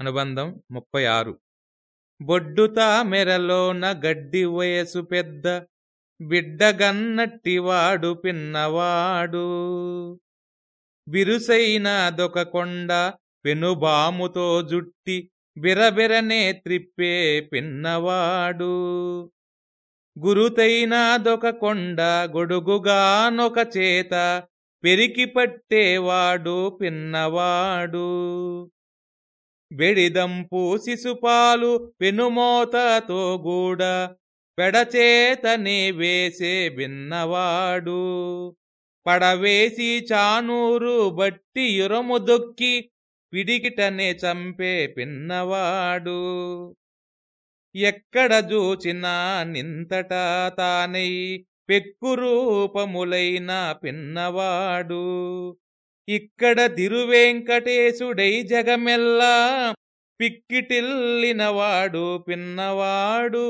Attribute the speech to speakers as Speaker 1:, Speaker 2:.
Speaker 1: అనుబంధం ముప్పై ఆరు. బొడ్డుతా మెరలోన గడ్డి వయసు పెద్ద బిడ్డగన్నట్టివాడు పిన్నవాడు. బిరుసైన దొక కొండ పెనుబాముతో జుట్టి బిరబిరనే త్రిప్పే పిన్నవాడు. గురుతైనాదొక కొండ గొడుగుగానొక చేత పెరికి పట్టేవాడు పిన్నవాడు. బెడిదంపు శిశుపాలు పెనుమోతతో గూడ పెడచేతనే వేసే బిన్నవాడు పడవేసి చానూరు బట్టి యురము దొక్కి పిడికిటనే చంపే పిన్నవాడు. ఎక్కడ జూచినా నింతట తానై పెక్కు రూపములైన పిన్నవాడు. ఇక్కడ తిరువేంకటేశుడై జగమెల్లా పిక్కిటిల్లినవాడు పిన్నవాడు.